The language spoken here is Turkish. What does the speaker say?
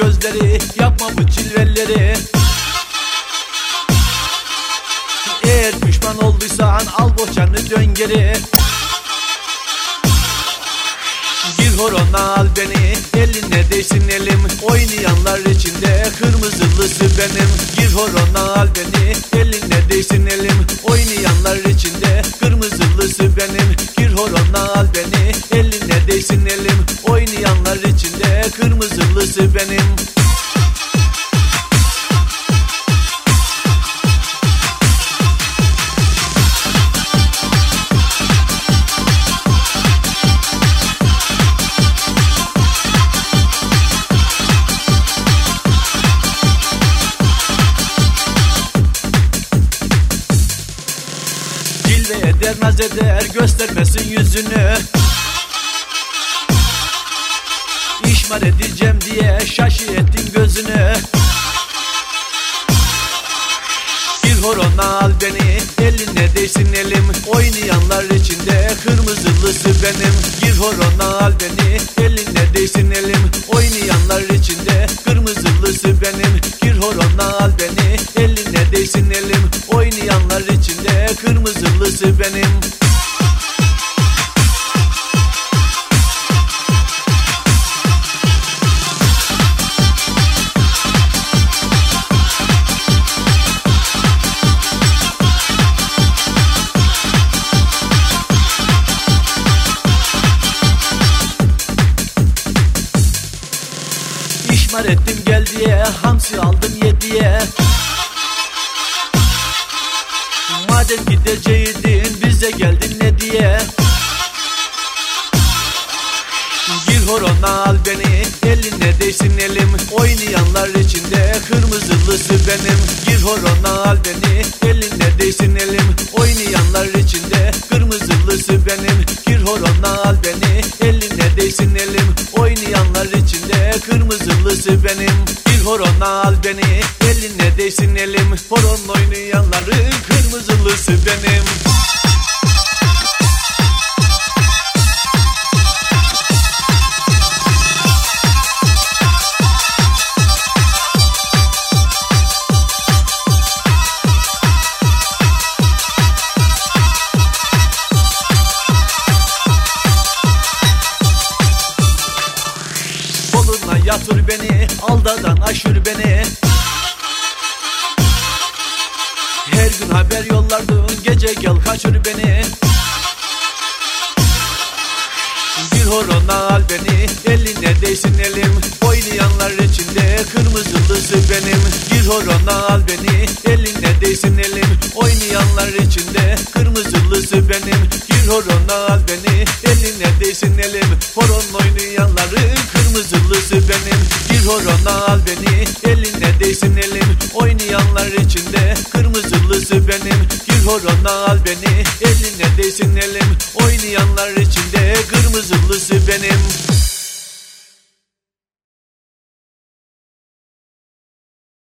gözleri Yapma bu cilvelleri. Eğer pişman olduysan al boşanı dön geri. Gir horona al beni Eline değsin elim. Oynayanlar içinde Kırmızılısı benim. Gir horona al beni Eline değsin elim. Oynayanlar içinde Kırmızılısı benim. Gir horona al beni Eline değsin elim Oynayanlar içinde Kırmızılısı benim. Cilve eder naz eder göstermesin yüzünü İşmar edeceğim diye şaşı ettin gözünü Gir horona al beni eline değsin elim. Oynayanlar içinde kırmızılısı benim. Gir horona al beni eline değsin elim. Oynayanlar içinde kırmızılısı benim. Gir horona al beni eline değsin elim. Oynayanlar içinde kırmızılısı benim İşmar ettim gel diye. Hamsi aldım yediye. Madem gideceydin bize geldin ne diye? Gir horona al beni. Eline değsin elim. Oynayanlar içinde kırmızılısı benim. Gir horona al beni. Eline değsin elim. Oynayanlar içinde kırmızılısı benim. Gir horona al beni eline değsin elim. Horon oynayanların kırmızılısı benim aldadan aşır beni. Her gün haber yollardın gece gel kaçır beni. Bir horona al beni eline değsin elim Oynayanlar içinde kırmızılısı benim. Bir horona al beni eline değsin elim. Oynayanlar içinde kırmızılısı benim. Bir horona al beni eline değsin elim. Horon oynayanların kırmızılısı benim. Bir horona al beni eline değsin elim. Oynayanlar içinde kırmızılısı benim. Bir horona al beni eline değsin elim. Oynayanlar içinde kırmızılısı